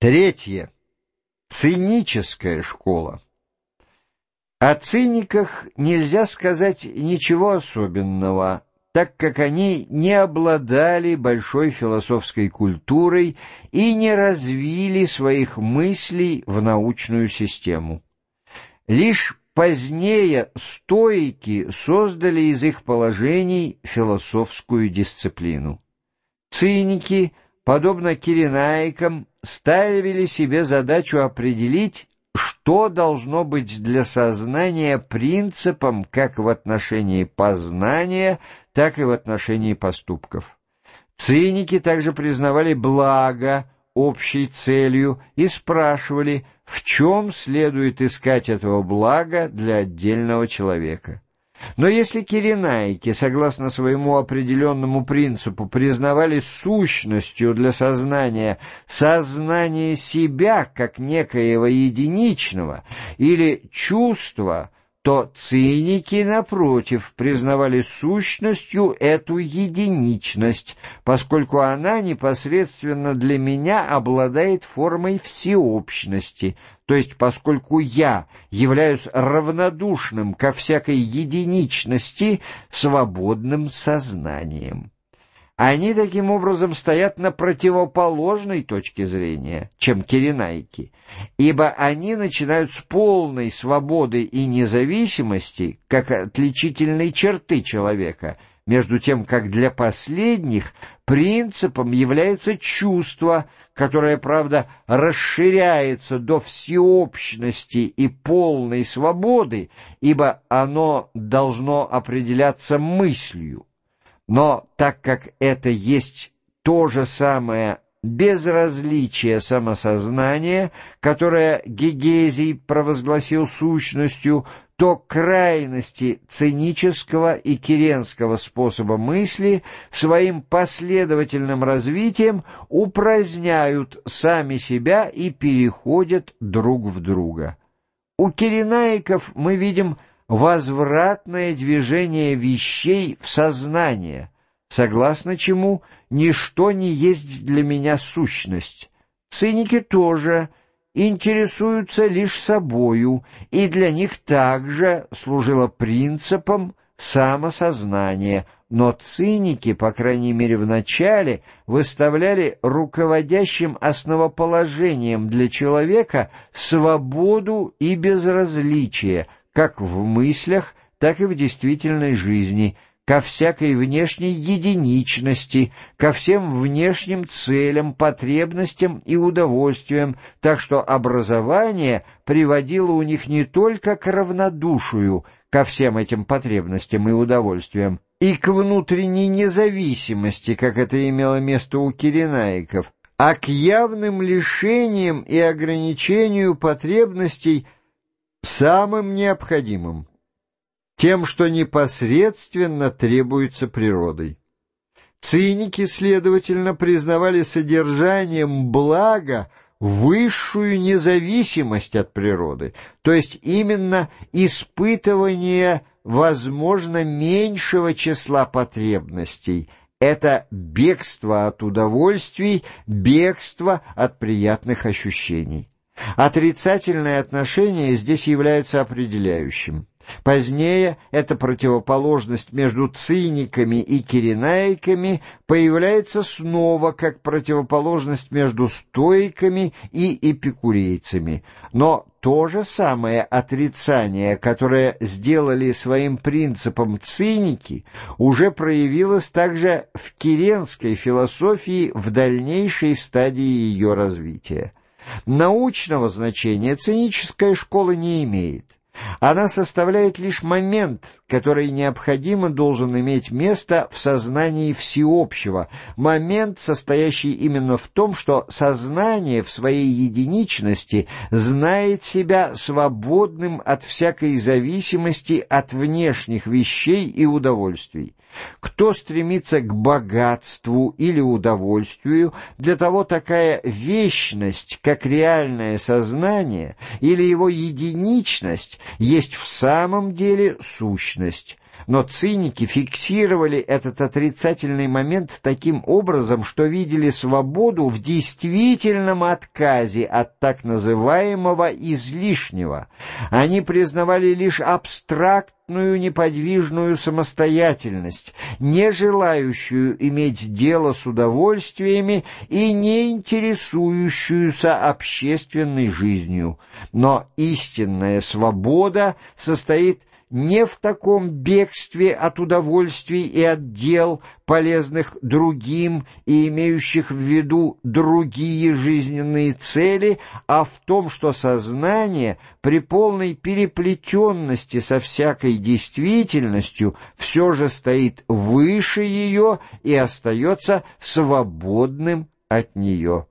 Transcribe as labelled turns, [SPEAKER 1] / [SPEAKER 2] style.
[SPEAKER 1] Третье. Циническая школа. О циниках нельзя сказать ничего особенного, так как они не обладали большой философской культурой и не развили своих мыслей в научную систему. Лишь позднее стоики создали из их положений философскую дисциплину. Циники, подобно киренаикам, ставили себе задачу определить, что должно быть для сознания принципом как в отношении познания, так и в отношении поступков. Циники также признавали благо общей целью и спрашивали, в чем следует искать этого блага для отдельного человека. Но если киренайки, согласно своему определенному принципу, признавали сущностью для сознания сознание себя как некоего единичного или чувства, то циники, напротив, признавали сущностью эту единичность, поскольку она непосредственно для меня обладает формой всеобщности, то есть поскольку я являюсь равнодушным ко всякой единичности свободным сознанием. Они таким образом стоят на противоположной точке зрения, чем киренайки, ибо они начинают с полной свободы и независимости как отличительной черты человека, между тем как для последних принципом является чувство, которое, правда, расширяется до всеобщности и полной свободы, ибо оно должно определяться мыслью. Но так как это есть то же самое безразличие самосознания, которое Гегезий провозгласил сущностью, то крайности цинического и киренского способа мысли своим последовательным развитием упраздняют сами себя и переходят друг в друга. У киренаиков мы видим возвратное движение вещей в сознание, согласно чему ничто не есть для меня сущность. Циники тоже интересуются лишь собою, и для них также служило принципом самосознание, но циники, по крайней мере в начале, выставляли руководящим основоположением для человека свободу и безразличие – как в мыслях, так и в действительной жизни, ко всякой внешней единичности, ко всем внешним целям, потребностям и удовольствиям, так что образование приводило у них не только к равнодушию ко всем этим потребностям и удовольствиям, и к внутренней независимости, как это имело место у киренаиков, а к явным лишениям и ограничению потребностей – самым необходимым, тем, что непосредственно требуется природой. Циники, следовательно, признавали содержанием блага высшую независимость от природы, то есть именно испытывание, возможно, меньшего числа потребностей. Это бегство от удовольствий, бегство от приятных ощущений. Отрицательное отношение здесь является определяющим. Позднее эта противоположность между циниками и киренаиками появляется снова как противоположность между стоиками и эпикурейцами. Но то же самое отрицание, которое сделали своим принципом циники, уже проявилось также в киренской философии в дальнейшей стадии ее развития. Научного значения циническая школа не имеет. Она составляет лишь момент, который необходимо должен иметь место в сознании всеобщего, момент, состоящий именно в том, что сознание в своей единичности знает себя свободным от всякой зависимости от внешних вещей и удовольствий. Кто стремится к богатству или удовольствию, для того такая вечность, как реальное сознание, или его единичность, есть в самом деле сущность. Но циники фиксировали этот отрицательный момент таким образом, что видели свободу в действительном отказе от так называемого излишнего. Они признавали лишь абстрактную неподвижную самостоятельность, не желающую иметь дело с удовольствиями и не интересующуюся общественной жизнью. Но истинная свобода состоит не в таком бегстве от удовольствий и от дел, полезных другим и имеющих в виду другие жизненные цели, а в том, что сознание при полной переплетенности со всякой действительностью все же стоит выше ее и остается свободным от нее.